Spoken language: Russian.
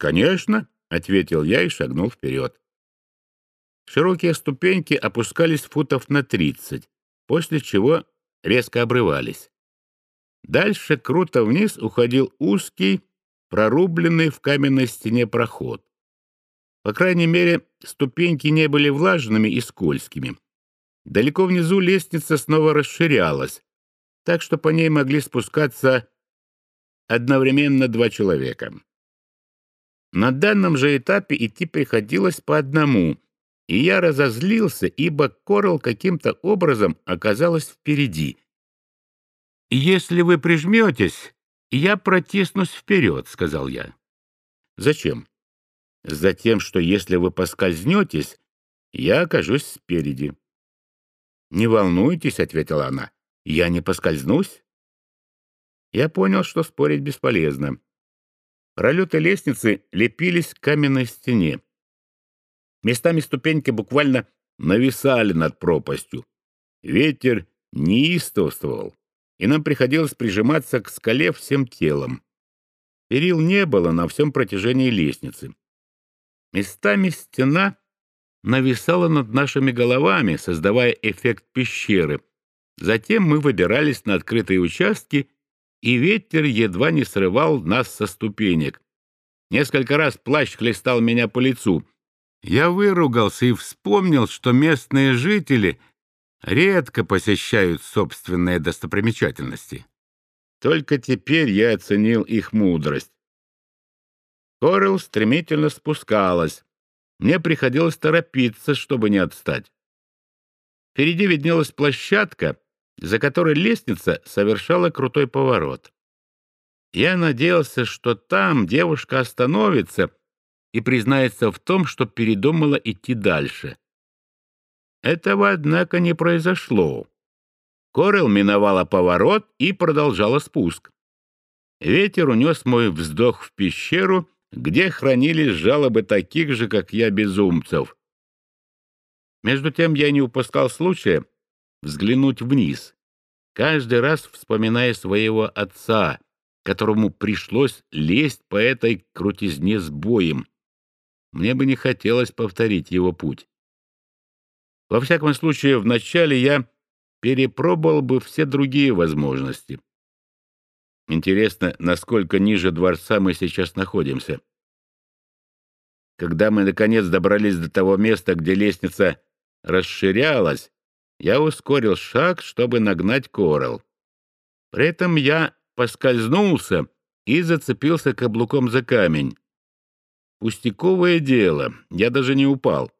«Конечно», — ответил я и шагнул вперед. Широкие ступеньки опускались футов на тридцать, после чего резко обрывались. Дальше круто вниз уходил узкий, прорубленный в каменной стене проход. По крайней мере, ступеньки не были влажными и скользкими. Далеко внизу лестница снова расширялась, так что по ней могли спускаться одновременно два человека. На данном же этапе идти приходилось по одному, и я разозлился, ибо Корал каким-то образом оказалась впереди. «Если вы прижметесь, я протиснусь вперед», — сказал я. «Зачем?» «Затем, что если вы поскользнетесь, я окажусь спереди». «Не волнуйтесь», — ответила она, — «я не поскользнусь». Я понял, что спорить бесполезно. Пролеты лестницы лепились к каменной стене. Местами ступеньки буквально нависали над пропастью. Ветер неистовствовал, и нам приходилось прижиматься к скале всем телом. Перил не было на всем протяжении лестницы. Местами стена нависала над нашими головами, создавая эффект пещеры. Затем мы выбирались на открытые участки и ветер едва не срывал нас со ступенек. Несколько раз плащ хлестал меня по лицу. Я выругался и вспомнил, что местные жители редко посещают собственные достопримечательности. Только теперь я оценил их мудрость. Корел стремительно спускалась. Мне приходилось торопиться, чтобы не отстать. Впереди виднелась площадка, за которой лестница совершала крутой поворот. Я надеялся, что там девушка остановится и признается в том, что передумала идти дальше. Этого, однако, не произошло. Корел миновала поворот и продолжала спуск. Ветер унес мой вздох в пещеру, где хранились жалобы таких же, как я, безумцев. Между тем я не упускал случая взглянуть вниз, каждый раз вспоминая своего отца, которому пришлось лезть по этой крутизне с боем. Мне бы не хотелось повторить его путь. Во всяком случае, вначале я перепробовал бы все другие возможности. Интересно, насколько ниже дворца мы сейчас находимся. Когда мы, наконец, добрались до того места, где лестница расширялась, я ускорил шаг, чтобы нагнать Корел. При этом я поскользнулся и зацепился каблуком за камень. Пустяковое дело, я даже не упал.